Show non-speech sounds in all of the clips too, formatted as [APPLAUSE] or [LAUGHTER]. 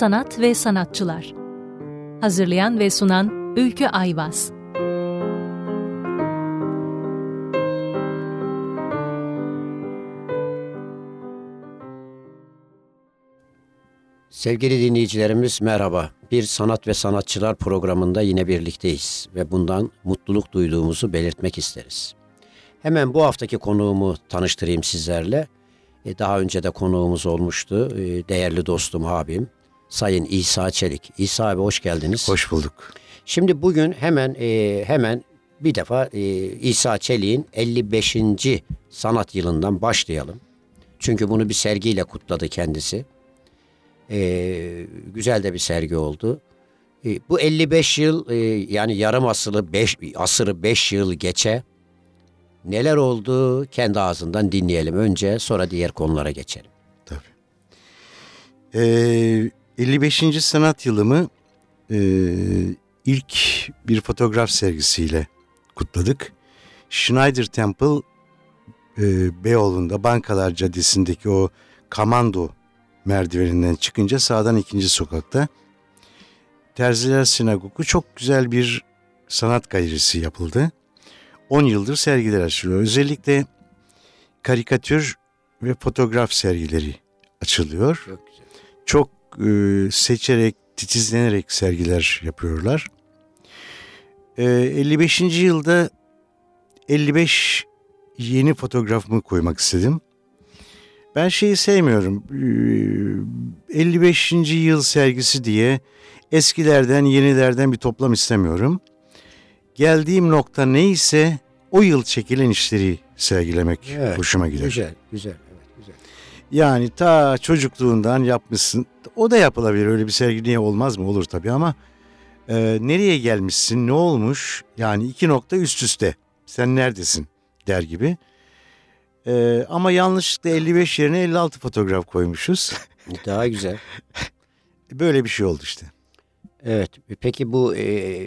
sanat ve sanatçılar. Hazırlayan ve sunan Ülkü Ayvaz. Sevgili dinleyicilerimiz merhaba. Bir sanat ve sanatçılar programında yine birlikteyiz ve bundan mutluluk duyduğumuzu belirtmek isteriz. Hemen bu haftaki konuğumu tanıştırayım sizlerle. E, daha önce de konuğumuz olmuştu. E, değerli dostum abim Sayın İsa Çelik. İsa abi hoş geldiniz. Hoş bulduk. Şimdi bugün hemen e, hemen bir defa İsa Çelik'in 55. sanat yılından başlayalım. Çünkü bunu bir sergiyle kutladı kendisi. güzel de bir sergi oldu. bu 55 yıl yani yarım asırı 5 asırı 5 yıl geçe Neler oldu kendi ağzından dinleyelim önce sonra diğer konulara geçelim. Tabii. Ee, 55. sanat yılımı e, ilk bir fotoğraf sergisiyle kutladık. Schneider Temple e, Beyoğlu'nda Bankalar Caddesi'ndeki o Kamando merdiveninden çıkınca sağdan ikinci sokakta Terziler Sinagogu çok güzel bir sanat galerisi yapıldı. 10 yıldır sergiler açılıyor. Özellikle karikatür ve fotoğraf sergileri açılıyor. Çok güzel. Çok e, seçerek, titizlenerek sergiler yapıyorlar. E, 55. yılda 55 yeni fotoğrafımı koymak istedim. Ben şeyi sevmiyorum. 55. E, yıl sergisi diye eskilerden, yenilerden bir toplam istemiyorum geldiğim nokta neyse o yıl çekilen işleri sergilemek evet, hoşuma gider. Güzel, güzel. Yani ta çocukluğundan yapmışsın. O da yapılabilir. Öyle bir sergi niye olmaz mı? Olur tabii ama e, nereye gelmişsin? Ne olmuş? Yani iki nokta üst üste. Sen neredesin? Der gibi. E, ama yanlışlıkla 55 yerine 56 fotoğraf koymuşuz. Daha güzel. [LAUGHS] Böyle bir şey oldu işte. Evet. Peki bu e,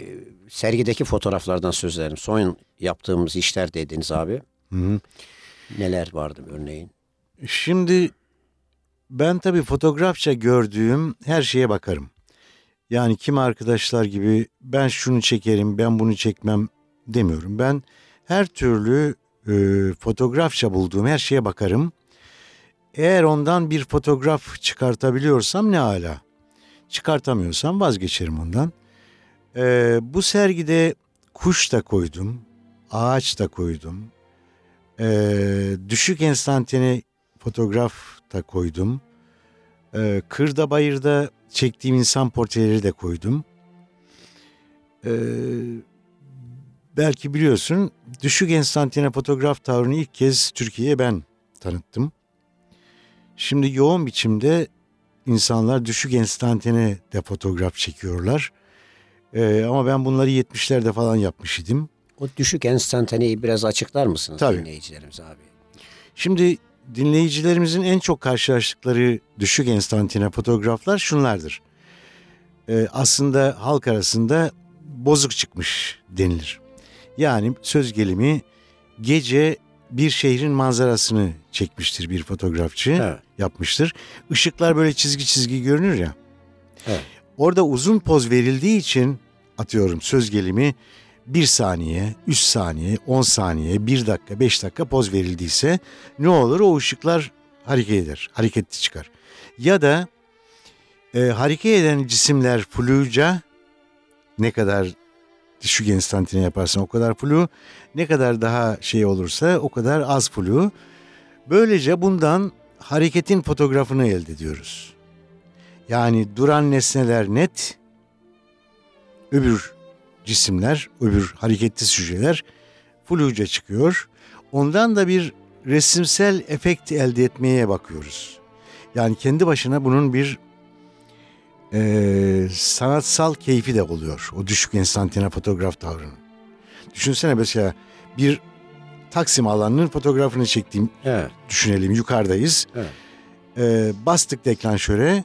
sergideki fotoğraflardan söz edelim. Son yaptığımız işler dediniz abi. Hı hı. Neler vardı örneğin? Şimdi ben tabii fotoğrafça gördüğüm her şeye bakarım. Yani kim arkadaşlar gibi ben şunu çekerim, ben bunu çekmem demiyorum. Ben her türlü e, fotoğrafça bulduğum her şeye bakarım. Eğer ondan bir fotoğraf çıkartabiliyorsam ne ala. Çıkartamıyorsam vazgeçerim ondan. Ee, bu sergide kuş da koydum, ağaç da koydum. Ee, düşük enstantane fotoğraf da koydum. Ee, kırda bayırda çektiğim insan portreleri de koydum. Ee, belki biliyorsun düşük enstantane fotoğraf tavrını ilk kez Türkiye'ye ben tanıttım. Şimdi yoğun biçimde insanlar düşük enstantane de fotoğraf çekiyorlar. Ee, ama ben bunları 70'lerde falan yapmış idim. O düşük enstantaneyi biraz açıklar mısınız Tabii. dinleyicilerimiz abi? Şimdi dinleyicilerimizin en çok karşılaştıkları düşük enstantane fotoğraflar şunlardır. Ee, aslında halk arasında bozuk çıkmış denilir. Yani söz gelimi gece bir şehrin manzarasını çekmiştir bir fotoğrafçı evet. yapmıştır. Işıklar böyle çizgi çizgi görünür ya. Evet. Orada uzun poz verildiği için atıyorum söz gelimi bir saniye, üç saniye, on saniye, bir dakika, beş dakika poz verildiyse ne olur o ışıklar hareket eder, hareketli çıkar. Ya da e, hareket eden cisimler fluca ne kadar düşük enstantane yaparsan o kadar flu, ne kadar daha şey olursa o kadar az flu. Böylece bundan hareketin fotoğrafını elde ediyoruz. Yani duran nesneler net, öbür cisimler, öbür hareketli süjeler fluca çıkıyor. Ondan da bir resimsel efekt elde etmeye bakıyoruz. Yani kendi başına bunun bir e, sanatsal keyfi de oluyor. O düşük enstantane fotoğraf tavrının. Düşünsene mesela bir Taksim alanının fotoğrafını çektiğim evet. düşünelim yukarıdayız. Evet. E, bastık deklanşöre.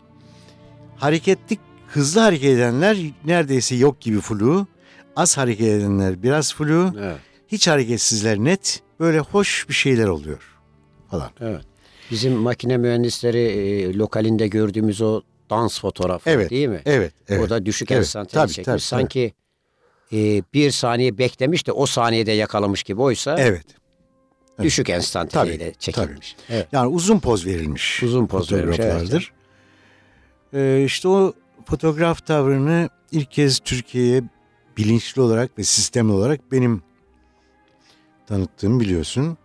Hareketli hızlı hareket edenler neredeyse yok gibi flu. Az hareket edenler biraz flu. Evet. Hiç hareketsizler net. Böyle hoş bir şeyler oluyor falan. Evet. Bizim makine mühendisleri e, lokalinde gördüğümüz o dans fotoğrafı Evet, değil mi? Evet, evet. O da düşük Evet, enstantane tabii, çekmiş. tabii, Sanki e, bir saniye beklemiş de o saniyede yakalamış gibi oysa Evet. düşük enstantaneyle Tabii, çekilmiş. Evet. Yani uzun poz verilmiş. Uzun poz verilmiş, evet. Ee, işte o fotoğraf tavrını ilk kez Türkiye'ye bilinçli olarak ve sistemli olarak benim tanıttığımı biliyorsun.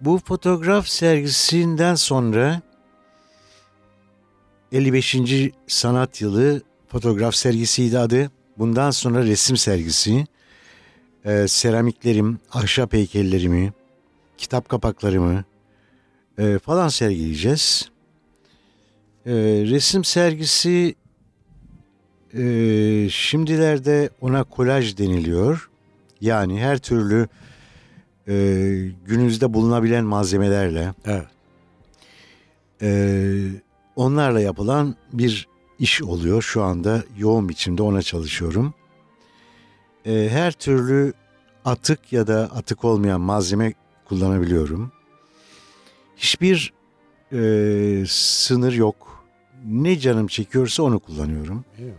Bu fotoğraf sergisinden sonra 55. sanat yılı fotoğraf sergisiydi adı. Bundan sonra resim sergisi, e, seramiklerim, ahşap heykellerimi, kitap kapaklarımı e, falan sergileyeceğiz. E, resim sergisi e, şimdilerde ona kolaj deniliyor. Yani her türlü e, günümüzde bulunabilen malzemelerle Evet. e, onlarla yapılan bir iş oluyor. Şu anda yoğun biçimde ona çalışıyorum. E, her türlü atık ya da atık olmayan malzeme kullanabiliyorum. Hiçbir e, sınır yok. Ne canım çekiyorsa onu kullanıyorum. Eyvallah.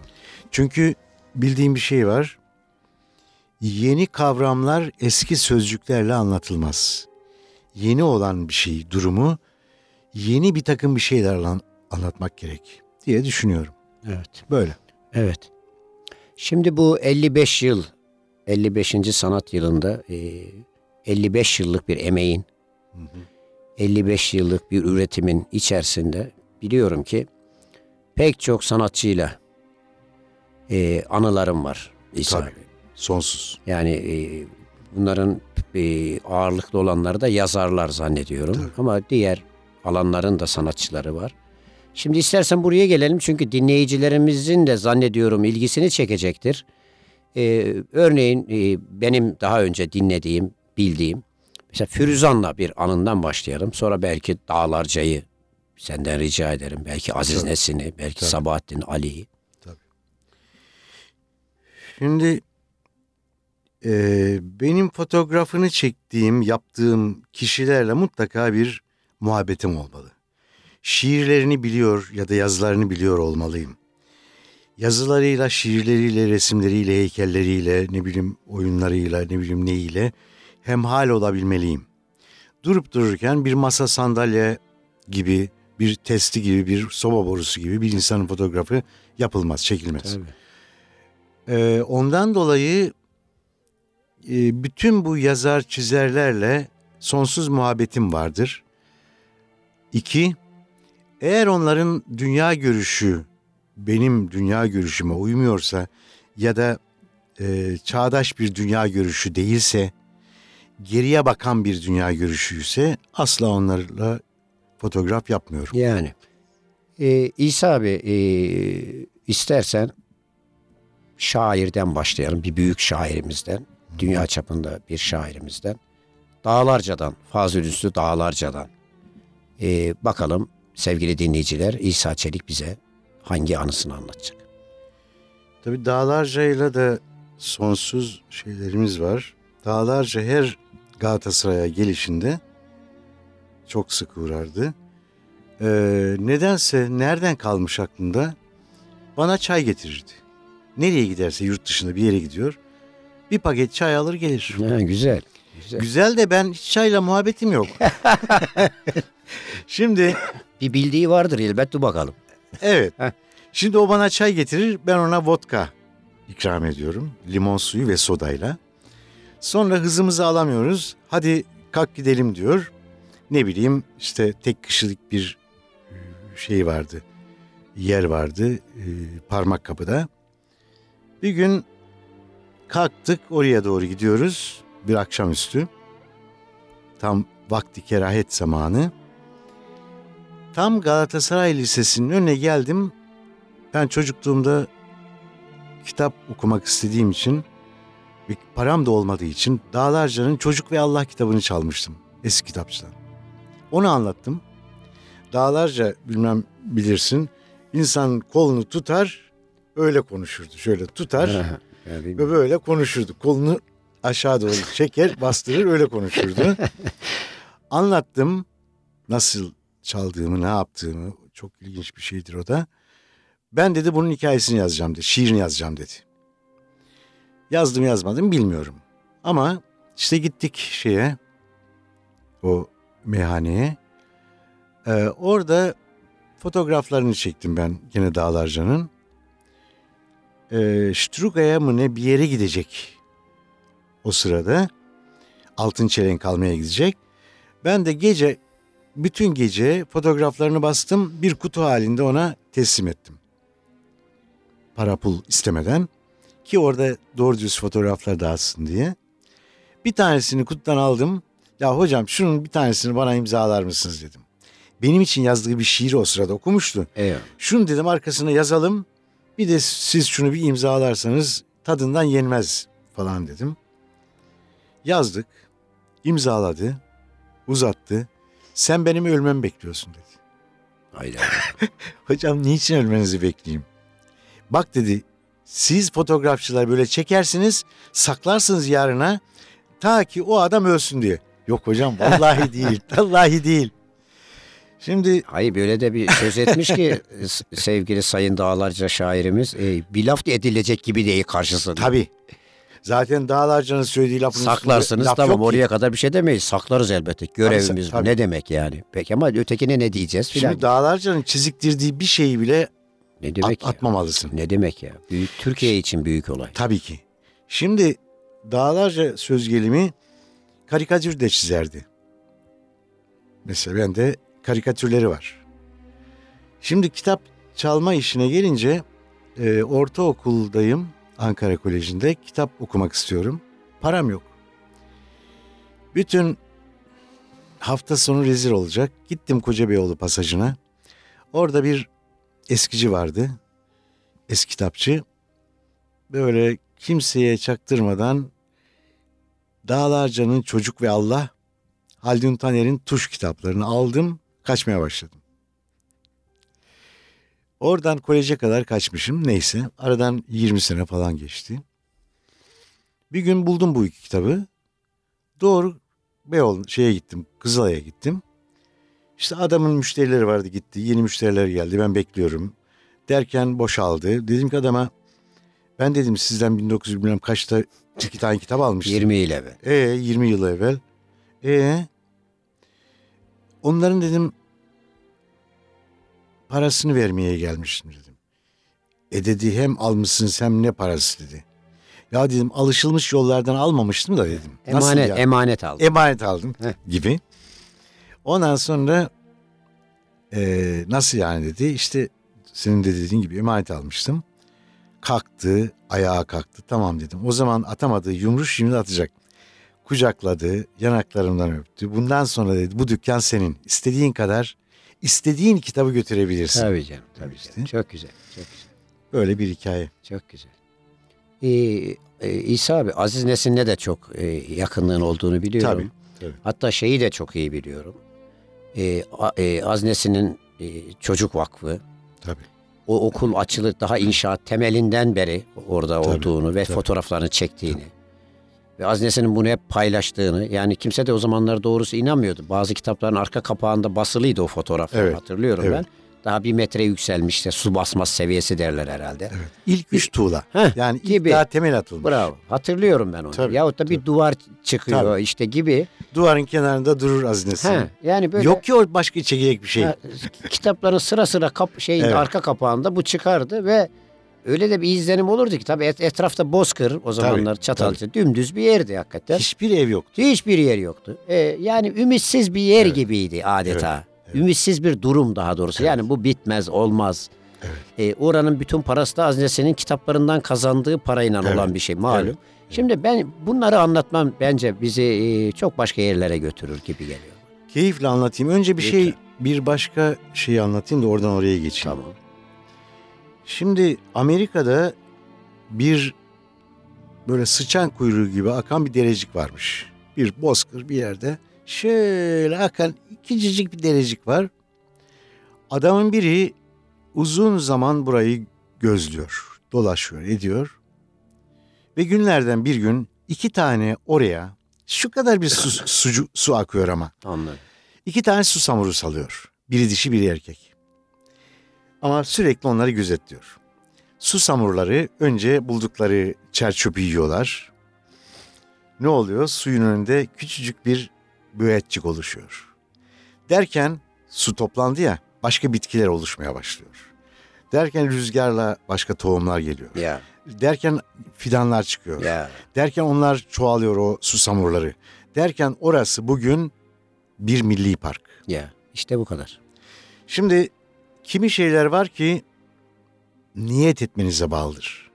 Çünkü bildiğim bir şey var. Yeni kavramlar eski sözcüklerle anlatılmaz. Yeni olan bir şey, durumu yeni bir takım bir şeylerle an- anlatmak gerek diye düşünüyorum. Evet. Böyle. Evet. Şimdi bu 55 yıl, 55. sanat yılında e, 55 yıllık bir emeğin, 55 yıllık bir üretimin içerisinde biliyorum ki pek çok sanatçıyla e, anılarım var İsa Tabii. abi. Sonsuz. Yani e, bunların e, ağırlıklı olanları da yazarlar zannediyorum. Tabii. Ama diğer alanların da sanatçıları var. Şimdi istersen buraya gelelim çünkü dinleyicilerimizin de zannediyorum ilgisini çekecektir. E, örneğin e, benim daha önce dinlediğim, bildiğim mesela Firuzan'la bir anından başlayalım. Sonra belki Dağlarca'yı senden rica ederim. Belki Aziz. Nesin'i, belki Tabii. Sabahattin Ali'yi. Şimdi e, benim fotoğrafını çektiğim, yaptığım kişilerle mutlaka bir muhabbetim olmalı. Şiirlerini biliyor ya da yazılarını biliyor olmalıyım. Yazılarıyla, şiirleriyle, resimleriyle, heykelleriyle, ne bileyim oyunlarıyla, ne bileyim neyiyle hemhal olabilmeliyim. Durup dururken bir masa sandalye gibi, bir testi gibi, bir soba borusu gibi bir insanın fotoğrafı yapılmaz, çekilmez. Ee, ondan dolayı e, bütün bu yazar çizerlerle sonsuz muhabbetim vardır. İki, eğer onların dünya görüşü benim dünya görüşüme uymuyorsa ya da e, çağdaş bir dünya görüşü değilse, geriye bakan bir dünya görüşüyse asla onlarla fotoğraf yapmıyorum. Yani e, İsa abi e, istersen şairden başlayalım. Bir büyük şairimizden. Dünya çapında bir şairimizden. Dağlarca'dan, Fazıl Üstü Dağlarca'dan. E, bakalım sevgili dinleyiciler İsa Çelik bize hangi anısını anlatacak? Tabii dağlarcayla da sonsuz şeylerimiz var. Dağlarca her Galatasaray'a gelişinde çok sık uğrardı. Ee, nedense nereden kalmış aklında bana çay getirirdi. Nereye giderse yurt dışında bir yere gidiyor. Bir paket çay alır gelir. Ha, güzel. güzel. Güzel de ben hiç çayla muhabbetim yok. [LAUGHS] [LAUGHS] Şimdi Bir bildiği vardır elbet dur bakalım. Evet. Şimdi o bana çay getirir, ben ona vodka ikram ediyorum. Limon suyu ve sodayla. Sonra hızımızı alamıyoruz. Hadi kalk gidelim diyor. Ne bileyim işte tek kişilik bir e, şey vardı. Yer vardı e, parmak kapıda. Bir gün kalktık oraya doğru gidiyoruz. Bir akşamüstü. Tam vakti kerahet zamanı. Tam Galatasaray Lisesi'nin önüne geldim. Ben çocukluğumda kitap okumak istediğim için ve param da olmadığı için Dağlarca'nın Çocuk ve Allah kitabını çalmıştım eski kitapçıdan. Onu anlattım. Dağlarca bilmem bilirsin insan kolunu tutar öyle konuşurdu. Şöyle tutar [LAUGHS] Yani ve böyle konuşurdu. Kolunu aşağı doğru [LAUGHS] çeker bastırır öyle konuşurdu. [LAUGHS] Anlattım nasıl çaldığımı, ne yaptığımı, Çok ilginç bir şeydir o da. Ben dedi bunun hikayesini yazacağım dedi. Şiirini yazacağım dedi. Yazdım yazmadım bilmiyorum. Ama işte gittik şeye o meyhaneye. Ee, orada fotoğraflarını çektim ben gene Dağlarca'nın. Ee, Struga'ya mı ne bir yere gidecek o sırada. Altın çelenk almaya gidecek. Ben de gece bütün gece fotoğraflarını bastım bir kutu halinde ona teslim ettim. Para pul istemeden ki orada doğru düz fotoğraflar dağıtsın diye. Bir tanesini kutudan aldım. Ya hocam şunun bir tanesini bana imzalar mısınız dedim. Benim için yazdığı bir şiiri o sırada okumuştu. Eyvallah. Şunu dedim arkasına yazalım. Bir de siz şunu bir imzalarsanız tadından yenmez falan dedim. Yazdık. imzaladı. Uzattı. Sen benim ölmemi bekliyorsun dedi. Hayda. [LAUGHS] Hocam niçin ölmenizi bekleyeyim? Bak dedi siz fotoğrafçılar böyle çekersiniz saklarsınız yarına ta ki o adam ölsün diye. Yok hocam vallahi [LAUGHS] değil vallahi değil. Şimdi Hayır böyle de bir söz etmiş ki [LAUGHS] s- sevgili Sayın Dağlarca şairimiz e, bir laf edilecek gibi değil karşısında. tabii zaten Dağlarca'nın söylediği lafın Saklarsınız laf tamam ki. oraya kadar bir şey demeyiz. Saklarız elbette. Görevimiz bu. tabii. Ne demek yani? Peki ama ötekine ne diyeceğiz filan. Şimdi Dağlarca'nın çiziktirdiği bir şeyi bile ne at- demek ya? atmamalısın. Ne demek ya? Büyük Türkiye için büyük olay. Tabii ki. Şimdi Dağlarca söz gelimi karikatür de çizerdi. Mesela ben de karikatürleri var. Şimdi kitap çalma işine gelince e, ortaokuldayım Ankara Koleji'nde kitap okumak istiyorum. Param yok. Bütün hafta sonu rezil olacak. Gittim Kocabeyoğlu pasajına. Orada bir eskici vardı. Eski kitapçı böyle kimseye çaktırmadan Dağlarca'nın Çocuk ve Allah, Haldun Taner'in Tuş kitaplarını aldım, kaçmaya başladım. Oradan koleje kadar kaçmışım neyse. Aradan 20 sene falan geçti. Bir gün buldum bu iki kitabı. Doğru Beyoğlu şeye gittim, Kızılay'a gittim. İşte adamın müşterileri vardı gitti, yeni müşteriler geldi ben bekliyorum. Derken boşaldı. Dedim ki adama ben dedim sizden 1900 bilmem kaçta iki tane kitap almıştım. 20 yıl evvel. E 20 yıl evvel. E onların dedim parasını vermeye gelmiştim dedim. E dedi hem almışsınız hem ne parası dedi. Ya dedim alışılmış yollardan almamıştım da dedim. Nasıl Emanet, ya? emanet aldım. Emanet aldım Heh. gibi. Ondan sonra e, nasıl yani dedi. İşte senin de dediğin gibi emanet almıştım. Kalktı, ayağa kalktı. Tamam dedim. O zaman atamadığı yumruğu şimdi atacak. Kucakladı, yanaklarımdan öptü. Bundan sonra dedi bu dükkan senin. İstediğin kadar, istediğin kitabı götürebilirsin. Tabii canım, tabii İşte. canım. Çok güzel, çok güzel. Böyle bir hikaye. Çok güzel. Ee, e, İsa abi Aziz Nesin'le de çok e, yakınlığın olduğunu biliyorum. Tabii, tabii. Hatta şeyi de çok iyi biliyorum. Ee, A- e, Aziz Nesin'in e, Çocuk Vakfı, Tabii. o okul açılıp daha inşaat temelinden beri orada Tabii, olduğunu ve tabii. fotoğraflarını çektiğini ve Aziz Nesin'in bunu hep paylaştığını yani kimse de o zamanlar doğrusu inanmıyordu. Bazı kitapların arka kapağında basılıydı o fotoğraflar Evet, hatırlıyorum evet. ben. Daha bir metre yükselmişti su basmaz seviyesi derler herhalde. Evet. İlk üç tuğla. Heh, yani ilk gibi. daha temel atılmış. Bravo. Hatırlıyorum ben onu. Tabii, Yahut da bir tabii. duvar çıkıyor Tabii. işte gibi. Duvarın kenarında durur hazinesi. He, yani böyle Yok ki o başka çekilecek bir şey. Ha, kitapların sıra sıra kap, şeyin Evet. arka kapağında bu çıkardı ve öyle de bir izlenim olurdu ki tabii et- etrafta bozkır o zamanlar Çatalca dümdüz bir yerdi hakikaten. Hiçbir ev yoktu. Hiçbir yer yoktu. Ee, yani ümitsiz bir yer Evet. gibiydi adeta. Evet, evet. Ümitsiz bir durum daha doğrusu. Yani bu bitmez, olmaz. Ee, oranın bütün parası da haznesinin kitaplarından kazandığı parayla Evet, olan bir şey malum. evet, Şimdi ben bunları anlatmam bence bizi e, çok başka yerlere götürür gibi geliyor. Keyifle anlatayım. Önce bir şey, Lütfen. bir başka şeyi anlatayım da oradan oraya geçeyim. Tamam. Şimdi Amerika'da bir böyle sıçan kuyruğu gibi akan bir derecik varmış. Bir bozkır bir yerde. Şöyle akan ikicicik bir derecik var. Adamın biri uzun zaman burayı gözlüyor, dolaşıyor, ediyor. Ve günlerden bir gün iki tane oraya şu kadar bir su, [LAUGHS] sucu- su akıyor ama. Anladım. İki tane susamuru salıyor. Biri dişi biri erkek. Ama sürekli onları gözetliyor. Susamurları önce buldukları çer çöpü yiyorlar. Ne oluyor? Suyun önünde küçücük bir büyetçik oluşuyor. Derken su toplandı ya başka bitkiler oluşmaya başlıyor. Derken rüzgarla başka tohumlar geliyor. Ya. Derken fidanlar çıkıyor. Ya. Derken onlar çoğalıyor o susamurları. Derken orası bugün bir milli park. Ya. İşte bu kadar. Şimdi kimi şeyler var ki niyet etmenize bağlıdır.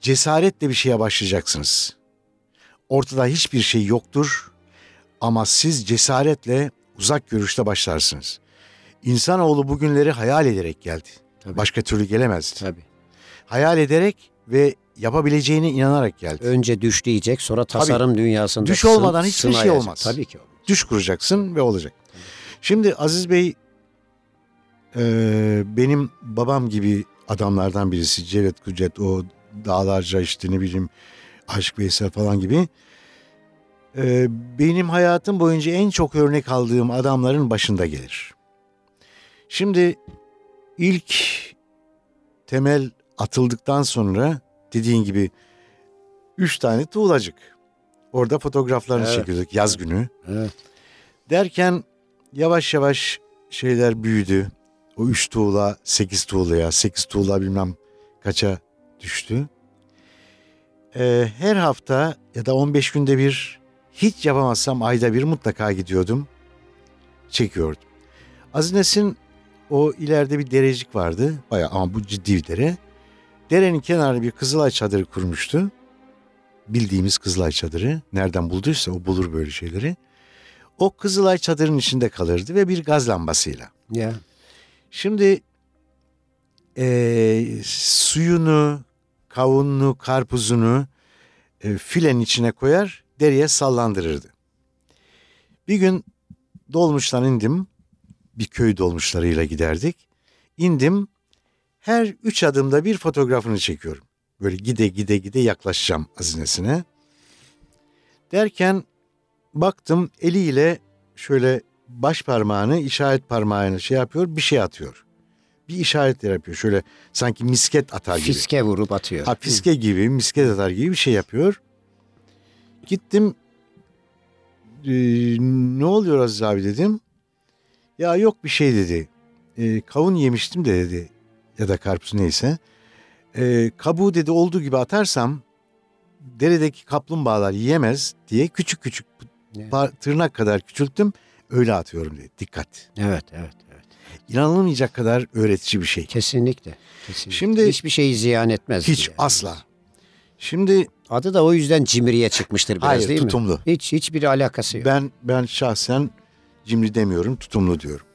Cesaretle bir şeye başlayacaksınız. Ortada hiçbir şey yoktur ama siz cesaretle uzak görüşte başlarsınız. İnsanoğlu bugünleri hayal ederek geldi. Tabii. Başka türlü gelemezdi. Tabii. Hayal ederek ve yapabileceğine inanarak geldi. Önce düş diyecek sonra tasarım dünyasında Düş olmadan hiçbir şey olmaz. Tabii ki olmaz. Düş kuracaksın ve olacak. Şimdi Aziz Bey e, benim babam gibi adamlardan birisi. Cevdet Kudret o dağlarca işte ne bileyim Aşk Veysel falan gibi. E, benim hayatım boyunca en çok örnek aldığım adamların başında gelir. Şimdi ilk temel atıldıktan sonra dediğin gibi üç tane tuğlacık. Orada fotoğraflarını Evet. çekiyorduk yaz günü. Evet. Derken yavaş yavaş şeyler büyüdü. O üç tuğla sekiz tuğlaya, sekiz tuğla bilmem kaça düştü. Ee, her hafta ya da 15 günde bir hiç yapamazsam ayda bir mutlaka gidiyordum. Çekiyordum. Azines'in o ileride bir derecik vardı. Bayağı ama bu ciddi bir dere. Derenin kenarına bir kızılay çadırı kurmuştu. Bildiğimiz kızılay çadırı. Nereden bulduysa o bulur böyle şeyleri. O Kızılay çadırın içinde kalırdı ve bir gaz lambasıyla. Ya. Şimdi eee, suyunu, kavununu, karpuzunu e, filenin içine koyar, dereye sallandırırdı. Bir gün dolmuştan indim, bir köy dolmuşlarıyla giderdik. İndim, her üç adımda bir fotoğrafını çekiyorum. Böyle gide gide gide yaklaşacağım hazinesine. Derken baktım eliyle şöyle baş parmağını işaret parmağıyla şey yapıyor bir şey atıyor. Bir işaret yapıyor şöyle sanki misket atar gibi. Fiske vurup atıyor. Ha fiske gibi misket atar gibi bir şey yapıyor. Gittim "Ee, ne oluyor Aziz abi dedim. Ya yok bir şey dedi. "Ee, kavun yemiştim de dedi ya da karpuz neyse. Ee, kabuğu dedi olduğu gibi atarsam deredeki kaplumbağalar yiyemez diye küçük küçük par- tırnak kadar küçülttüm. Öyle atıyorum dedi. Dikkat. Evet, evet, evet. İnanılmayacak kadar öğretici bir şey. Kesinlikle. Kesinlikle. Şimdi- hiçbir şeyi ziyan etmez. Hiç diye. asla. Şimdi Adı da o yüzden cimriye çıkmıştır biraz hayır değil mi? tutumlu. Hiç hiçbir alakası yok. Ben ben şahsen cimri demiyorum, tutumlu diyorum.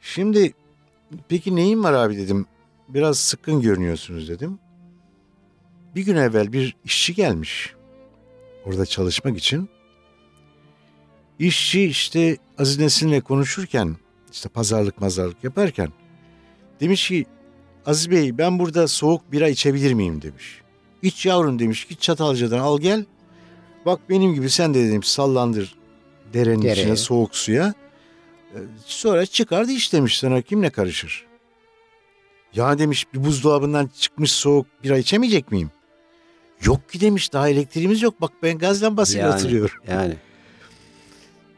Şimdi peki neyin var abi dedim. Biraz sıkkın görünüyorsunuz dedim. Bir gün evvel bir işçi gelmiş. Orada çalışmak için. İşçi işte Aziz Nesin'le konuşurken işte pazarlık mazarlık yaparken demiş ki Aziz Bey ben burada soğuk bira içebilir miyim demiş. İç yavrum demiş git Çatalca'dan al gel. Bak benim gibi sen de demiş sallandır derenin Dereye. içine soğuk suya. Ee, Sonra çıkardı iç demiş sana kimle karışır? Ya demiş bir buzdolabından çıkmış soğuk bira içemeyecek miyim? Yok ki demiş daha elektriğimiz yok bak ben gaz lambasıyla Yani. oturuyorum. Yani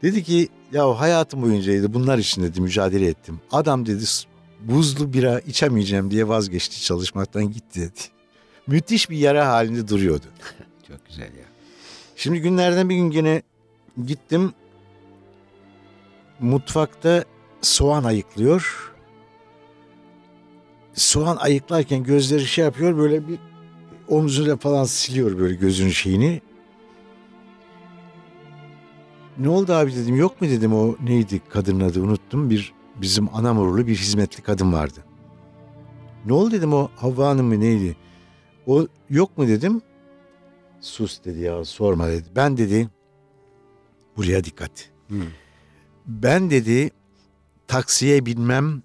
Dedi ki ya hayatım boyunca dedi bunlar için dedi mücadele ettim. Adam dedi "s- buzlu bira içemeyeceğim diye vazgeçti çalışmaktan gitti dedi. Müthiş bir yara halinde duruyordu. [LAUGHS] çok güzel ya. Şimdi günlerden bir gün gene gittim. Mutfakta soğan ayıklıyor. Soğan ayıklarken gözleri şey yapıyor böyle bir omzuyla falan siliyor böyle gözünün şeyini. Ne oldu abi dedim yok mu dedim o neydi kadının adı unuttum. Bir bizim Anamurlu bir hizmetli kadın vardı. Ne oldu dedim o Havva Hanım mı neydi? O yok mu dedim. Sus dedi ya sorma dedi. Ben dedi buraya dikkat. Hı. Ben dedi taksiye binmem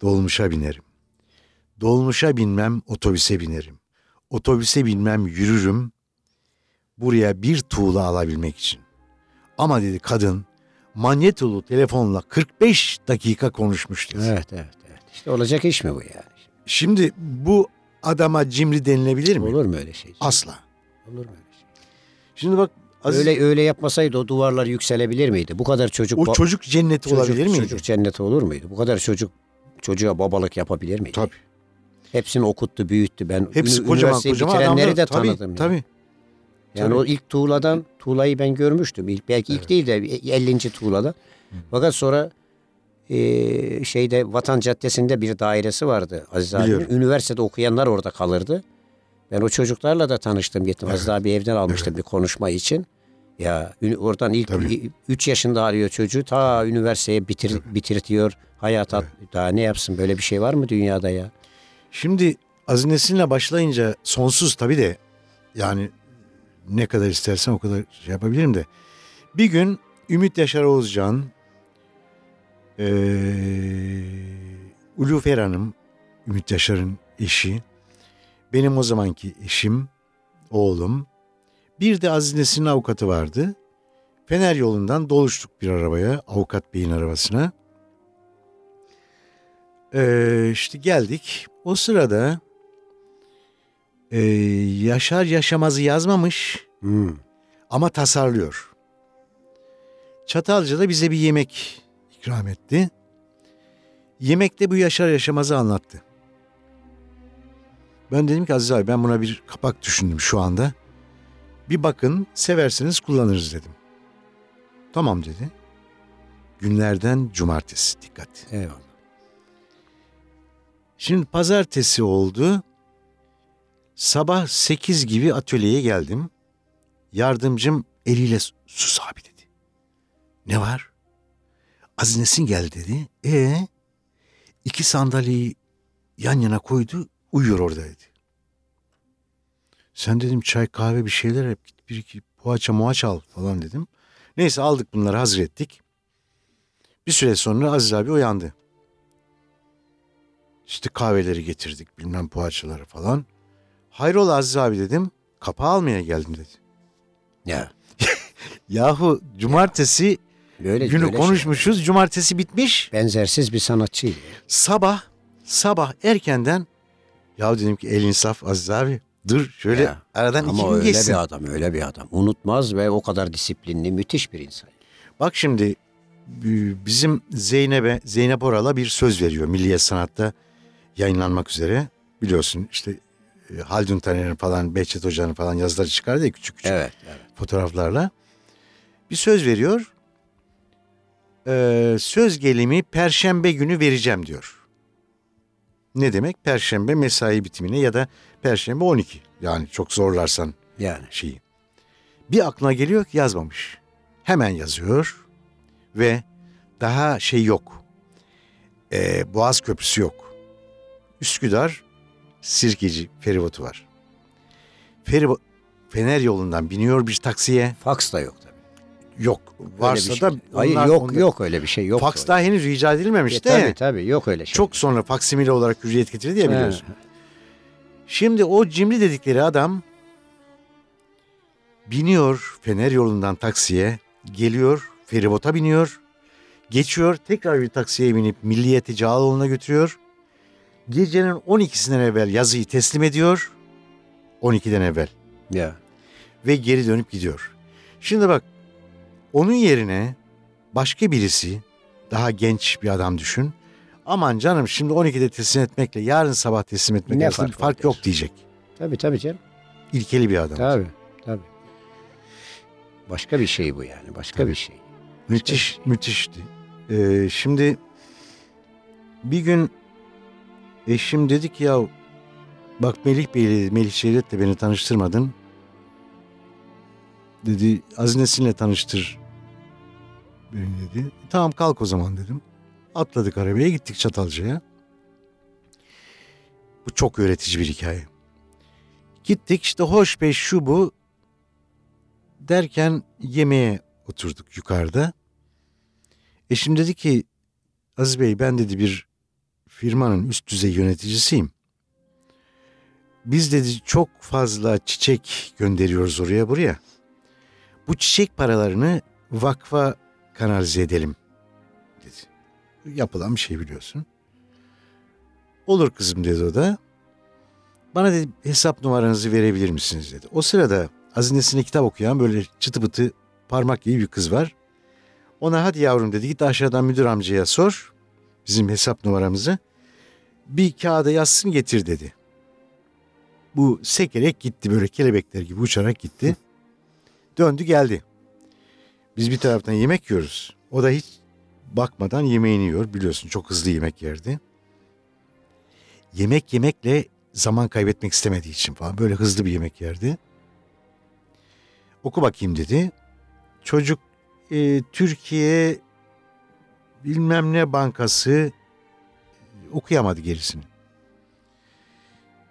dolmuşa binerim. Dolmuşa binmem otobüse binerim. Otobüse binmem yürürüm buraya bir tuğla alabilmek için. Ama dedi kadın manyetolu telefonla 45 dakika konuşmuş dedi. Evet evet evet. İşte olacak iş mi bu yani? Şimdi bu adama cimri denilebilir mi? Olur mu öyle şey? Asla. Olur mu öyle şey? Şimdi bak Aziz, Öyle öyle yapmasaydı o duvarlar yükselebilir miydi? Bu kadar çocuk o çocuk cenneti çocuk- olabilir miydi? Çocuk cenneti olur muydu? Bu kadar çocuk çocuğa babalık yapabilir miydi? Tabii. Hepsini okuttu, büyüttü. Ben Hepsi kocaman üniversiteyi kocaman bitirenleri adamlar. de tabii, tanıdım. yani. Tabii. Yani Tabii. o ilk tuğladan tuğlayı ben görmüştüm. İlk, belki ilk değil de 50. tuğlada. Fakat sonra e, şeyde Vatan Caddesi'nde bir dairesi vardı Aziz. Biliyorum. Üniversitede okuyanlar orada kalırdı. Ben o çocuklarla da tanıştım gittim. Aziz abi evden almıştım bir konuşma için. Ya oradan ilk Tabii. 3 yaşında arıyor çocuğu ta üniversiteye bitir, bitirtiyor. Hayata daha ne yapsın böyle bir şey var mı dünyada ya? Şimdi Aziz Nesin'le başlayınca sonsuz tabii de yani ne kadar istersen o kadar şey yapabilirim de. Bir gün Ümit Yaşar Oğuzcan, eee Ulufer Hanım, Ümit Yaşar'ın eşi, benim o zamanki eşim, oğlum, bir de Aziz Nesin'in avukatı vardı. Fener yolundan doluştuk bir arabaya, avukat beyin arabasına. Ee, işte geldik. O sırada e, Yaşar Yaşamaz'ı yazmamış Hmm. ama tasarlıyor. Çatalca'da bize bir yemek ikram etti. Yemekte bu Yaşar Yaşamaz'ı anlattı. Ben dedim ki Aziz abi ben buna bir kapak düşündüm şu anda. Bir bakın severseniz kullanırız dedim. Tamam dedi. Günlerden cumartesi dikkat. Eyvallah. Şimdi pazartesi oldu. Sabah 8 gibi atölyeye geldim. Yardımcım eliyle sus abi dedi. Ne var? Aziz Nesin geldi dedi. E iki sandalyeyi yan yana koydu uyuyor orada dedi. Sen dedim çay kahve bir şeyler hep git bir iki poğaça muhaça al falan dedim. Neyse aldık bunları hazır ettik. Bir süre sonra Aziz abi uyandı. İşte kahveleri getirdik bilmem poğaçaları falan. Hayrola Aziz abi dedim. Kapağı almaya geldim dedi. Ya [LAUGHS] Yahu cumartesi böyle günü böyle şey. konuşmuşuz. Cumartesi bitmiş. Benzersiz bir sanatçıydı. Sabah sabah erkenden ya dedim ki el insaf Aziz abi dur şöyle Ya, aradan iki Ama gün öyle geçsin. bir adam, öyle bir adam. Unutmaz ve o kadar disiplinli, müthiş bir insan. Bak şimdi bizim Zeynep'e Zeynep Oral'a bir söz veriyor Milliyet Sanat'ta yayınlanmak üzere. Biliyorsun işte Haldun Taner'in falan Behçet Hoca'nın falan yazıları çıkardı ya küçük küçük Evet, evet. fotoğraflarla. Bir söz veriyor. Ee, söz gelimi perşembe günü vereceğim diyor. Ne demek? Perşembe mesai bitimine ya da perşembe 12. Yani çok zorlarsan Yani şeyi. Bir aklına geliyor ki yazmamış. Hemen yazıyor ve daha şey yok. Ee, Boğaz Köprüsü yok. Üsküdar Sirkeci feribotu var. Feribo Fener yolundan biniyor bir taksiye. fax da yok tabii. Yok. Varsa şey. da Hayır onlar- yok onlar- yok öyle bir şey yok. Fax daha henüz icat edilmemiş de. Tabii tabii yok öyle şey. Çok sonra faksimile olarak hürriyet getirdi He. biliyorsun. Şimdi o cimri dedikleri adam biniyor Fener yolundan taksiye, geliyor feribota biniyor, geçiyor tekrar bir taksiye binip Milliyeti Cağaloğlu'na götürüyor. Gecenin 12'sinden evvel yazıyı teslim ediyor. 12'den evvel Ya. ve geri dönüp gidiyor. Şimdi bak onun yerine başka birisi daha genç bir adam düşün. Aman canım şimdi 12'de teslim etmekle yarın sabah teslim etmek Ne arasında bir fark yok diyecek. Tabii tabii canım. İlkeli bir adam. Tabii tabii. Başka bir şey bu yani. Başka Tabii. bir şey. Müthiş, müthişti. Ee, şimdi bir gün eşim dedi ki ya bak Melih Bey'le Melih Şevlet de beni tanıştırmadın. Dedi Aziz Nesin'le tanıştır beni dedi. Tamam kalk o zaman dedim. Atladık arabaya gittik Çatalca'ya. Bu çok öğretici bir hikaye. Gittik işte hoş beş şu bu derken yemeğe oturduk yukarıda. Eşim dedi ki Aziz Bey ben dedi bir firmanın üst düzey yöneticisiyim. Biz dedi çok fazla çiçek gönderiyoruz oraya buraya. Bu çiçek paralarını vakfa kanalize edelim dedi. Yapılan bir şey biliyorsun. Olur kızım dedi o da. Bana dedi hesap numaranızı verebilir misiniz dedi. O sırada hazinesine kitap okuyan böyle çıtı pıtı parmak gibi bir kız var. Ona hadi yavrum dedi git aşağıdan müdür amcaya sor bizim hesap numaramızı. Bir kağıda yazsın getir dedi. Bu sekerek gitti böyle kelebekler gibi uçarak gitti. Döndü geldi. Biz bir taraftan yemek yiyoruz. O da hiç bakmadan yemeğini yiyor. Biliyorsun çok hızlı yemek yerdi. Yemek yemekle zaman kaybetmek istemediği için falan böyle hızlı bir yemek yerdi. Oku bakayım dedi. Çocuk e, Türkiye bilmem ne bankası okuyamadı gerisini.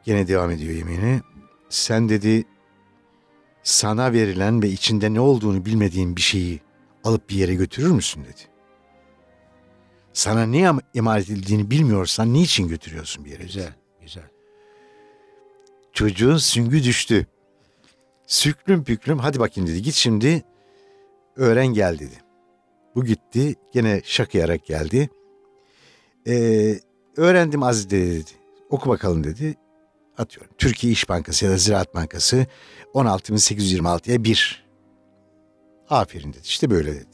Gene devam ediyor yemeğine. Sen dedi sana verilen ve içinde ne olduğunu bilmediğin bir şeyi alıp bir yere götürür müsün dedi. Sana ne emanet edildiğini bilmiyorsan niçin götürüyorsun bir yere? Güzel, güzel. Çocuğun süngü düştü. Süklüm püklüm hadi bakayım dedi. Git şimdi öğren gel dedi. Bu gitti gene şakayarak geldi. Ee, öğrendim Aziz dedi. Oku bakalım dedi. Atıyorum. Türkiye İş Bankası ya da Ziraat Bankası 16.826'ya 1. Aferin dedi. İşte böyle dedi.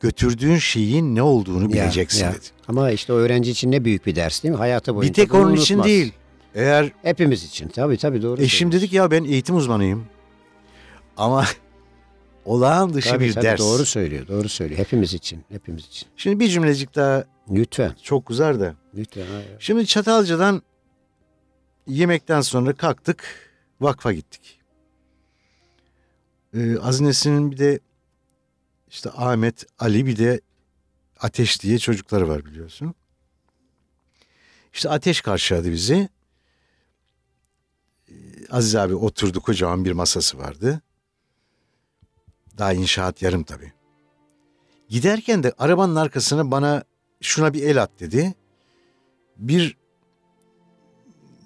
Götürdüğün şeyin ne olduğunu Ya, bileceksin ya. dedi. Ama işte o öğrenci için ne büyük bir ders değil mi? Hayatı boyunca Bir tek onun için unutmaz. değil. Eğer Hepimiz için. Tabii tabii doğru. eşim dedik ya ben eğitim uzmanıyım. Ama olağan dışı Tabii, bir tabii, ders. Doğru söylüyor, doğru söylüyor. Hepimiz için, hepimiz için. Şimdi bir cümlecik daha Lütfen, çok uzar da. lütfen. hayır. Şimdi Çatalca'dan yemekten sonra kalktık, vakfa gittik. Ee, Azinesinin bir de işte Ahmet, Ali bir de Ateş diye çocukları var biliyorsun. İşte Ateş karşıladı bizi. Ee, Aziz abi oturdu kocaman bir masası vardı. Daha inşaat yarım tabii. Giderken de arabanın arkasına bana şuna bir el at dedi. Bir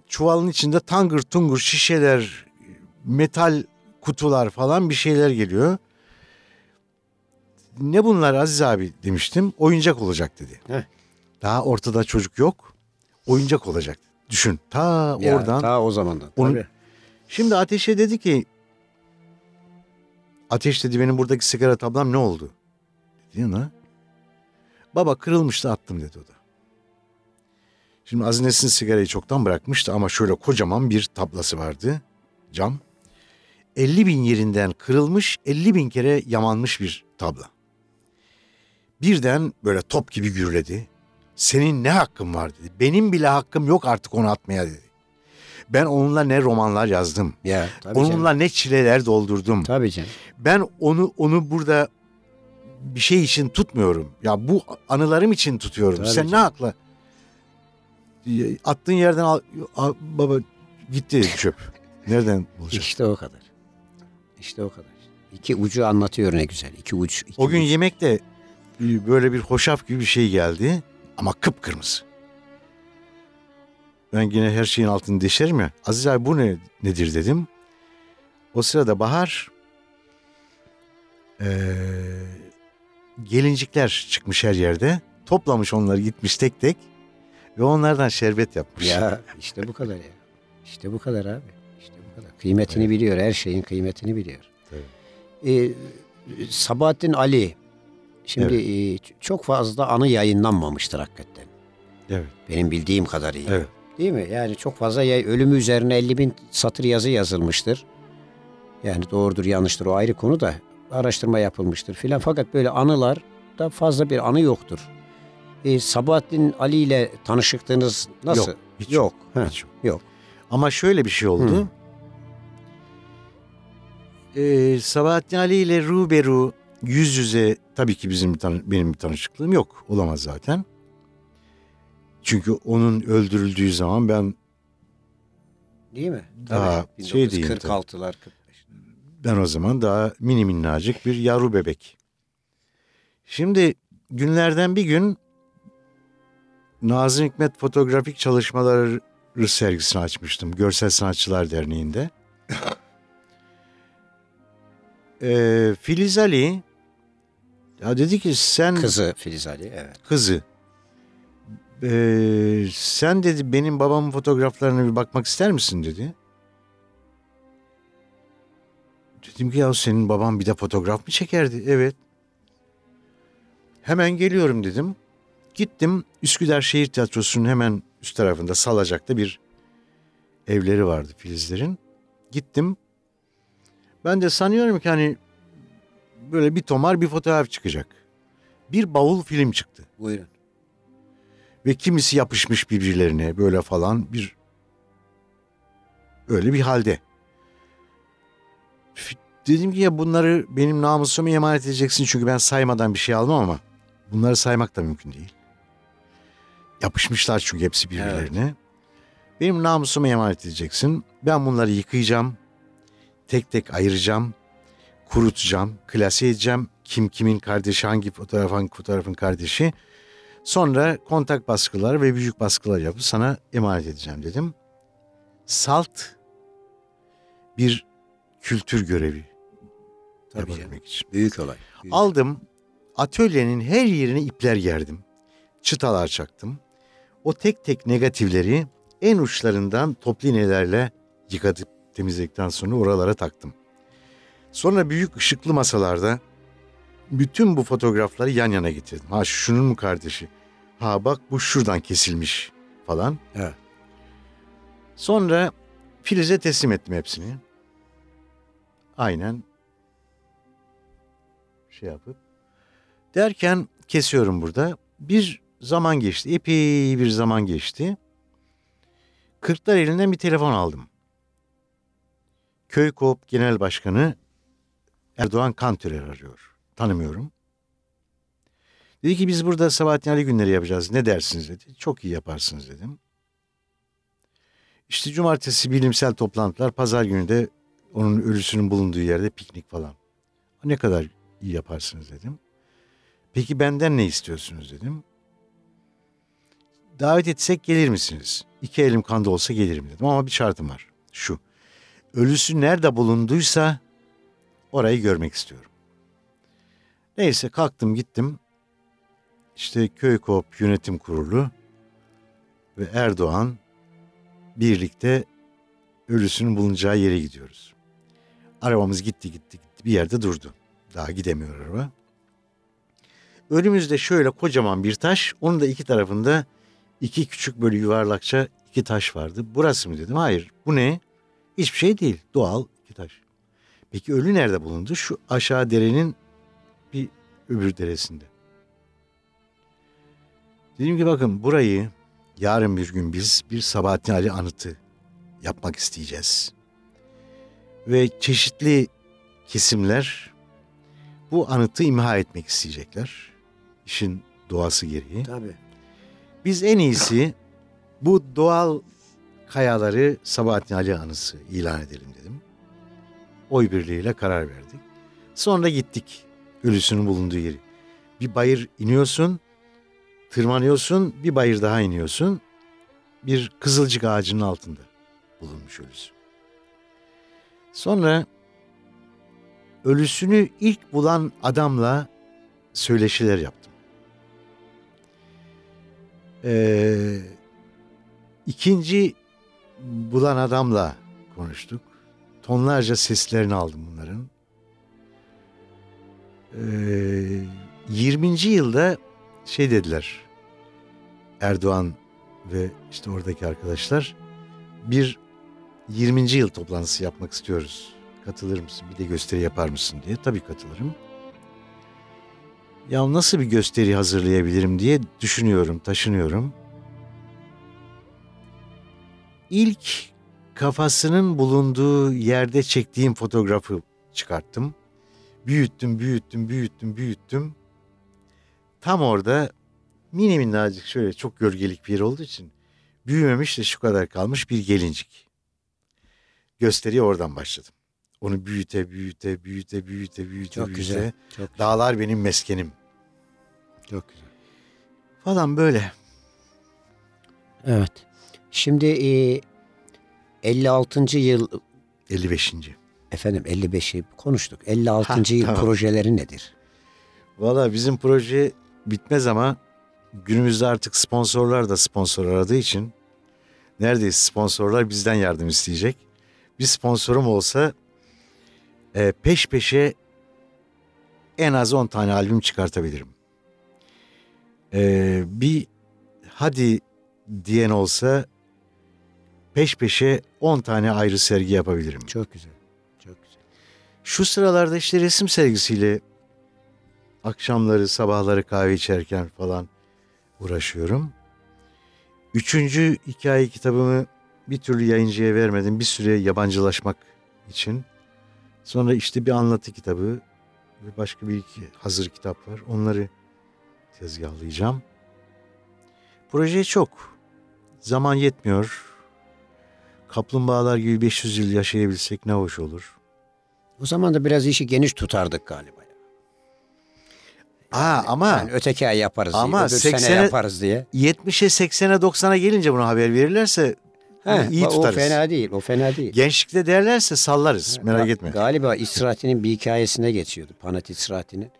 çuvalın içinde tangır tungur şişeler, metal kutular falan bir şeyler geliyor. Ne bunlar Aziz abi demiştim. Oyuncak olacak dedi. Heh. Daha ortada çocuk yok. Oyuncak olacak. Düşün ta Ya, oradan. Ta o zamandan. Onu- Tabii. Şimdi Ateş'e dedi ki Ateş dedi benim buradaki sigara tablam ne oldu? Dedi ona. Baba kırılmıştı attım dedi o da. Şimdi Azines'in sigarayı çoktan bırakmıştı ama şöyle kocaman bir tablası vardı. Cam. 50 bin yerinden kırılmış 50 bin kere yamanmış bir tabla. Birden böyle top gibi gürledi. Senin ne hakkın var dedi. Benim bile hakkım yok artık onu atmaya dedi. Ben onunla ne romanlar yazdım. Ya, tabii onunla canım. ne çileler doldurdum. Tabii canım. Ben onu onu burada bir şey için tutmuyorum. Ya bu anılarım için tutuyorum. Tabii Sen ne canım. hakla? Ya, Attığın yerden al, al- baba gitti çöp. [LAUGHS] Nereden bulacak? İşte o kadar. İşte o kadar. İki ucu anlatıyor ne güzel. İki uç. iki O gün uç. yemekte böyle bir hoşaf gibi bir şey geldi ama kıpkırmızı. Ben yine her şeyin altını deşerim ya. Aziz abi bu ne nedir dedim. O sırada Bahar eee, gelincikler çıkmış her yerde. Toplamış onları gitmiş tek tek ve onlardan şerbet yapmış. Ya işte bu kadar ya. İşte bu kadar abi. İşte bu kadar. Kıymetini biliyor. Her şeyin kıymetini biliyor. Ee, Sabahattin Ali. Şimdi e, ç- çok fazla anı yayınlanmamıştır hakikaten. Evet. Benim bildiğim kadarıyla. Evet. Değil mi? Yani çok fazla yay, ölümü üzerine 50 bin satır yazı yazılmıştır. Yani doğrudur yanlıştır o ayrı konu da araştırma yapılmıştır filan. Fakat böyle anılar da fazla bir anı yoktur. Ee, Sabahattin Ali ile tanışıktınız nasıl? Yok, hiç yok. Ha, Hiç yok. yok. Ama şöyle bir şey oldu. Ee, Sabahattin Ali ile Ruberu yüz yüze tabii ki bizim benim bir tanışıklığım yok. Olamaz zaten. Çünkü onun öldürüldüğü zaman ben Değil mi? Daha Tabii, şey 1946'lar 45. ben o zaman daha mini minnacık bir yavru bebek. Şimdi günlerden bir gün Nazım Hikmet Fotoğrafik Çalışmaları sergisini açmıştım. Görsel Sanatçılar Derneği'nde. [LAUGHS] Ee, Filiz Ali Ya dedi ki sen Kızı Filiz Ali evet. kızı. Ee, sen dedi benim babamın fotoğraflarına bir bakmak ister misin dedi. Dedim ki ya senin baban bir de fotoğraf mı çekerdi? Evet. Hemen geliyorum dedim. Gittim Üsküdar Şehir Tiyatrosu'nun hemen üst tarafında Salacak'ta bir evleri vardı Filizlerin. Gittim. Ben de sanıyorum ki hani böyle bir tomar bir fotoğraf çıkacak. Bir bavul film çıktı. Buyurun. Ve kimisi yapışmış birbirlerine böyle falan bir öyle bir halde. Dedim ki ya bunları benim namusuma emanet edeceksin çünkü ben saymadan bir şey almam ama bunları saymak da mümkün değil. Yapışmışlar çünkü hepsi birbirlerine. Benim namusuma emanet edeceksin. Ben bunları yıkayacağım. Tek tek ayıracağım. Kurutacağım. Klasiğe edeceğim. Kim kimin kardeşi, hangi fotoğraf hangi fotoğrafın kardeşi. Sonra kontak baskılar ve büyük baskılar yapıp sana emanet edeceğim dedim. Salt bir kültür görevi Tabii yapabilmek için. Büyük olay. Büyük. Aldım atölyenin her yerine ipler gerdim. Çıtalar çaktım. O tek tek negatifleri en uçlarından toplu iğnelerle yıkadıp temizledikten sonra oralara taktım. Sonra büyük ışıklı masalarda bütün bu fotoğrafları yan yana getirdim. Ha şunun mu kardeşi? Ha bak bu şuradan kesilmiş falan. Evet. Sonra Filiz'e teslim ettim hepsini. Aynen şey yapıp. Derken kesiyorum burada. Bir zaman geçti. Epey bir zaman geçti. Kırklar elinden bir telefon aldım. Köy Koop Genel Başkanı Erdoğan Kantörer arıyor. Tanımıyorum. Dedi ki biz burada Sabahattin Ali günleri yapacağız. Ne dersiniz dedi. Çok iyi yaparsınız dedim. İşte cumartesi bilimsel toplantılar, pazar günü de onun ölüsünün bulunduğu yerde piknik falan. Ne kadar iyi yaparsınız dedim. Peki benden ne istiyorsunuz dedim. Davet etsek gelir misiniz? İki elim kanda olsa gelirim dedim ama bir şartım var. Şu. Ölüsü nerede bulunduysa orayı görmek istiyorum. Neyse kalktım gittim. İşte Köy Koop Yönetim Kurulu ve Erdoğan birlikte ölüsünün bulunacağı yere gidiyoruz. Arabamız gitti gitti gitti bir yerde durdu. Daha gidemiyor araba. Önümüzde şöyle kocaman bir taş, onun da iki tarafında iki küçük böyle yuvarlakça iki taş vardı. Burası mı dedim. Hayır. Bu ne? Hiçbir şey değil. Doğal iki taş. Peki ölü nerede bulundu? Şu aşağı derenin öbür deresinde. Dedim ki bakın burayı yarın bir gün biz bir Sabahattin Ali anıtı yapmak isteyeceğiz. Ve çeşitli kesimler bu anıtı imha etmek isteyecekler. İşin doğası gereği. Tabii. Biz en iyisi bu doğal kayaları Sabahattin Ali Anısı ilan edelim dedim. Oy birliğiyle karar verdik. Sonra gittik ölüsünün bulunduğu yeri. Bir bayır iniyorsun, tırmanıyorsun, bir bayır daha iniyorsun. Bir kızılcık ağacının altında bulunmuş ölüsü. Sonra ölüsünü ilk bulan adamla söyleşiler yaptım. Ee, ikinci bulan adamla konuştuk. Tonlarca seslerini aldım bunların. Ee, 20. yılda şey dediler. Erdoğan ve işte oradaki arkadaşlar bir 20. yıl toplantısı yapmak istiyoruz. Katılır mısın? Bir de gösteri yapar mısın diye. Tabii katılırım. Ya nasıl bir gösteri hazırlayabilirim diye düşünüyorum, taşınıyorum. İlk kafasının bulunduğu yerde çektiğim fotoğrafı çıkarttım. Büyüttüm, büyüttüm, büyüttüm, büyüttüm. Tam orada mini minnacık şöyle çok gölgelik bir yer olduğu için büyümemiş de şu kadar kalmış bir gelincik. Gösteriye oradan başladım. Onu büyüte, büyüte, büyüte, büyüte, büyüte, Çok büyüte. güzel. Çok güzel. Dağlar benim meskenim Çok güzel. falan böyle. Evet. Şimdi e, 56. yıl 55. efendim 55'i konuştuk. 56. Ha, yıl tamam. projeleri nedir? Valla bizim proje bitmez ama günümüzde artık sponsorlar da sponsor aradığı için neredeyse sponsorlar bizden yardım isteyecek. Bir sponsorum olsa e, peş peşe en az 10 tane albüm çıkartabilirim. E, bir hadi diyen olsa peş peşe 10 tane ayrı sergi yapabilirim. Çok güzel. Şu sıralarda işte resim sergisiyle akşamları, sabahları kahve içerken falan uğraşıyorum. Üçüncü hikaye kitabımı bir türlü yayıncıya vermedim. Bir süre yabancılaşmak için. Sonra işte bir anlatı kitabı ve başka bir iki hazır kitap var. Onları tezgahlayacağım. Proje çok. Zaman yetmiyor. Kaplumbağalar gibi 500 yıl yaşayabilsek ne hoş olur. O zaman da biraz işi geniş tutardık galiba. Aa ama Yani öteki ay yaparız Ama diye, öbür 80'e sene yaparız diye. 70'e 80'e 90'a gelince bunu haber verirlerse He, iyi o tutarız. fena değil, o fena değil. Gençlikte derlerse sallarız merak Ga- etme. Galiba İsrati'nin bir hikayesine geçiyordu. Panat İsrati'nin.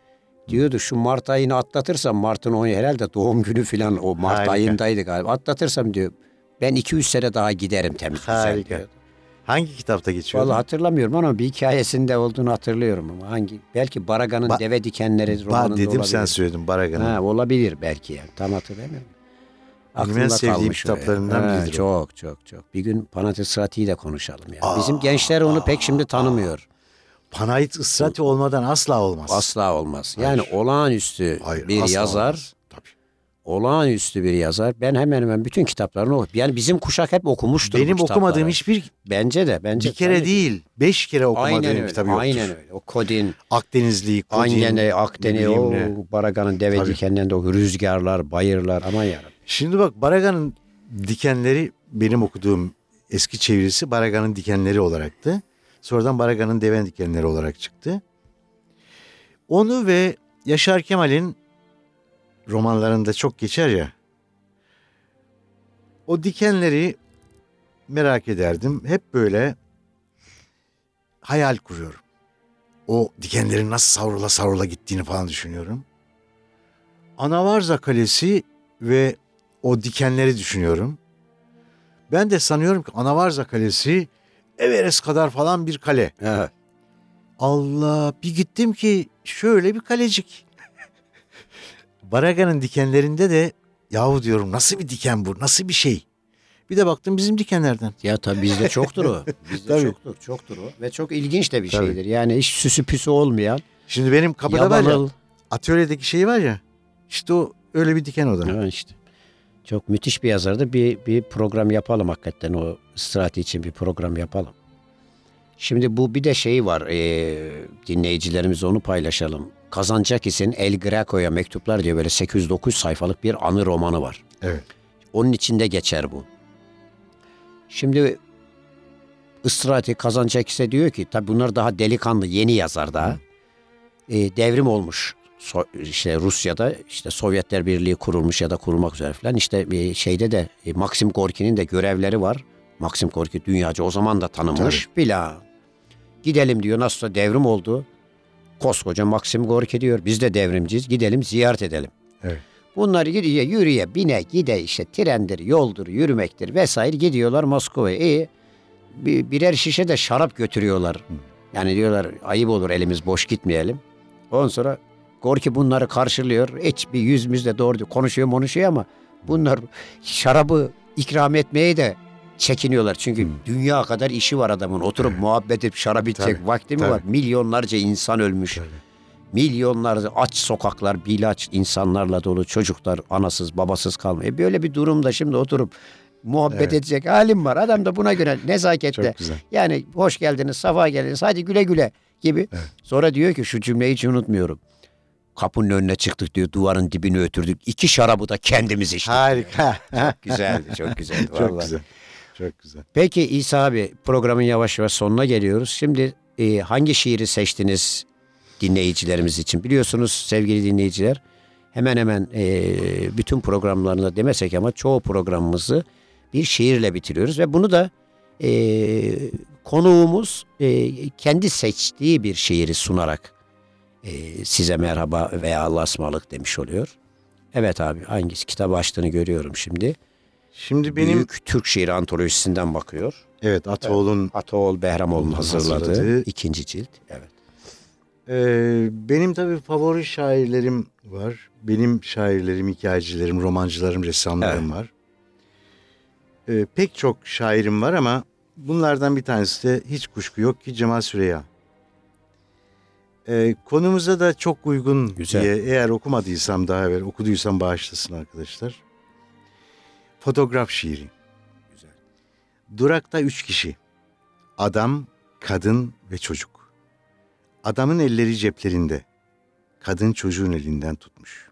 Diyordu şu Mart ayını atlatırsam Mart'ın o herhalde doğum günü falan o Mart Harika. ayındaydı galiba. Atlatırsam diyor ben 200 sene daha giderim temiz güzel Harika. Hangi kitapta geçiyor? Vallahi hatırlamıyorum ama bir hikayesinde olduğunu hatırlıyorum ama hangi belki Baraga'nın Ba- deve dikenleri Ba romanında dedim olabilir. sen söyledin Baragan'ın. Ha, olabilir belki yani. Tam hatırlamıyorum. Aklımda sevdiğim kitaplarından Ha, biridir o. Çok çok çok. Bir gün Panatisrati'yi de konuşalım ya. Aa, Bizim gençler onu pek şimdi tanımıyor. Panayit ısrati olmadan asla olmaz. Asla olmaz. Yani olağanüstü Hayır, bir yazar, olmaz. Olağanüstü bir yazar. Ben hemen hemen bütün kitaplarını okudum. Yani bizim kuşak hep okumuştur Benim okumadığım hiçbir Bence de. Bence bir kere değil beş kere okumadığım Aynen öyle. kitabı yoktur. Aynen öyle. O Kodin, Akdenizli, Kudin, Angene, Akdeni, o ne. Baraga'nın deve Tabii. dikenlerinde o rüzgarlar, bayırlar. Aman yarabbim. Şimdi bak Baragan'ın dikenleri benim okuduğum eski çevirisi Baragan'ın dikenleri olaraktı. Sonradan Baragan'ın deven dikenleri olarak çıktı. Onu ve Yaşar Kemal'in romanlarında çok geçer ya. O dikenleri merak ederdim. Hep böyle hayal kuruyorum. O dikenlerin nasıl savrula savrula gittiğini falan düşünüyorum. Anavarza Kalesi ve o dikenleri düşünüyorum. Ben de sanıyorum ki Anavarza Kalesi Everest kadar falan bir kale. Evet. Allah bir gittim ki şöyle bir kalecik. Baraga'nın dikenlerinde de yahu diyorum nasıl bir diken bu nasıl bir şey. Bir de baktım bizim dikenlerden. Ya tabii bizde çoktur o. [LAUGHS] Bizde Tabii. çoktur, çoktur o. Ve çok ilginç de bir Tabii. şeydir. Yani hiç süsü püsü olmayan. Şimdi benim kapıda var ya atölyedeki şey var ya işte o öyle bir diken o da. Ha işte. Çok müthiş bir yazardı. Bir, bir program yapalım hakikaten o strateji için bir program yapalım. Şimdi bu bir de şey var. E, dinleyicilerimiz onu paylaşalım. Kazancakis'in El Greco'ya mektuplar diye böyle 809 sayfalık bir anı romanı var. Evet. Onun içinde geçer bu. Şimdi Istrati Kazancakis'e diyor ki tabi bunlar daha delikanlı yeni yazar daha. E, devrim olmuş. So- işte Rusya'da işte Sovyetler Birliği kurulmuş ya da kurulmak üzere falan. İşte e, şeyde de e, Maxim Gorki'nin de görevleri var. Maxim Gorki dünyaca o zaman da tanınmış. Bila. Gidelim diyor nasılsa devrim oldu. Koskoca Maxim Gorki diyor biz de devrimciyiz gidelim ziyaret edelim. Evet. Bunlar gidiyor yürüye bine gide işte trendir yoldur yürümektir vesaire gidiyorlar Moskova'ya. İyi bir, birer şişe de şarap götürüyorlar. Yani diyorlar ayıp olur elimiz boş gitmeyelim. Ondan sonra Gorki bunları karşılıyor. Hiç bir yüzümüzle doğru konuşuyor konuşuyor ama bunlar şarabı ikram etmeye de çekiniyorlar. Çünkü dünya kadar işi var adamın. Oturup muhabbet edip şarap içecek Tabii, vakti mi tabii. var? Milyonlarca insan ölmüş. Milyonlarca aç sokaklar, bilaç insanlarla dolu çocuklar anasız babasız kalmıyor. Böyle bir durumda şimdi oturup muhabbet Evet. edecek halim var. Adam da buna göre nezaketle yani hoş geldiniz, safa geldiniz, hadi güle güle gibi. Sonra diyor ki şu cümleyi hiç unutmuyorum. Kapının önüne çıktık diyor, duvarın dibini ötürdük. İki şarabı da kendimiz içtik. Harika. Çok güzeldi, çok güzeldi. [LAUGHS] Çok güzel. Çok güzel. Peki İsa abi programın yavaş yavaş sonuna geliyoruz. Şimdi e, hangi şiiri seçtiniz dinleyicilerimiz için? Biliyorsunuz sevgili dinleyiciler hemen hemen e, bütün programlarında demesek ama çoğu programımızı bir şiirle bitiriyoruz ve bunu da e, konuğumuz e, kendi seçtiği bir şiiri sunarak e, size merhaba veya Allah'a ısmarladık demiş oluyor. Evet abi hangisi kitap açtığını görüyorum şimdi. Şimdi benim Büyük Türk şiiri antolojisinden bakıyor. evet Ataoğlu'nun Ataoğlu Behramoğlu'nun hazırladığı Hazırladığı. ikinci cilt. Evet. Ee, benim tabii favori şairlerim var. Benim şairlerim, hikayecilerim, romancılarım, ressamlarım var. Ee, pek çok şairim var ama bunlardan bir tanesi de hiç kuşku yok ki Cemal Süreya. Ee, konumuza da çok uygun Güzel. diye eğer okumadıysam daha evvel okuduysam bağışlasın arkadaşlar. Fotoğraf şiiri. Güzel. Durakta üç kişi. Adam, kadın ve çocuk. Adamın elleri ceplerinde. Kadın çocuğun elinden tutmuş.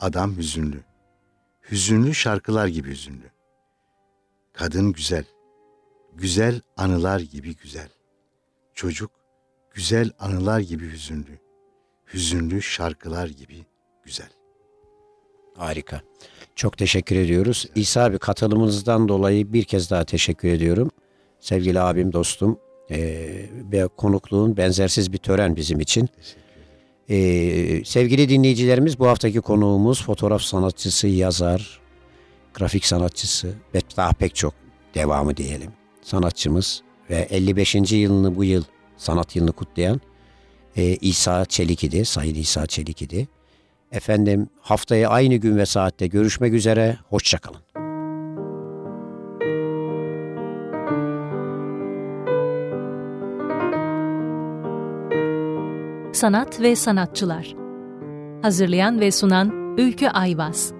Adam hüzünlü. Hüzünlü şarkılar gibi hüzünlü. Kadın güzel. Güzel anılar gibi güzel. Çocuk güzel anılar gibi hüzünlü. Hüzünlü şarkılar gibi güzel. Harika. Çok teşekkür ediyoruz. İsa abi katılımınızdan dolayı bir kez daha teşekkür ediyorum. Sevgili abim, dostum ve konukluğun benzersiz bir tören bizim için. Eee, sevgili dinleyicilerimiz bu haftaki konuğumuz fotoğraf sanatçısı, yazar, grafik sanatçısı ve daha pek çok devamı diyelim. Sanatçımız ve 55. yılını bu yıl sanat yılını kutlayan eee, İsa Çelik idi, Sayın İsa Çelik idi. Efendim haftaya aynı gün ve saatte görüşmek üzere. Hoşçakalın. Sanat ve Sanatçılar Hazırlayan ve sunan Ülkü Ayvaz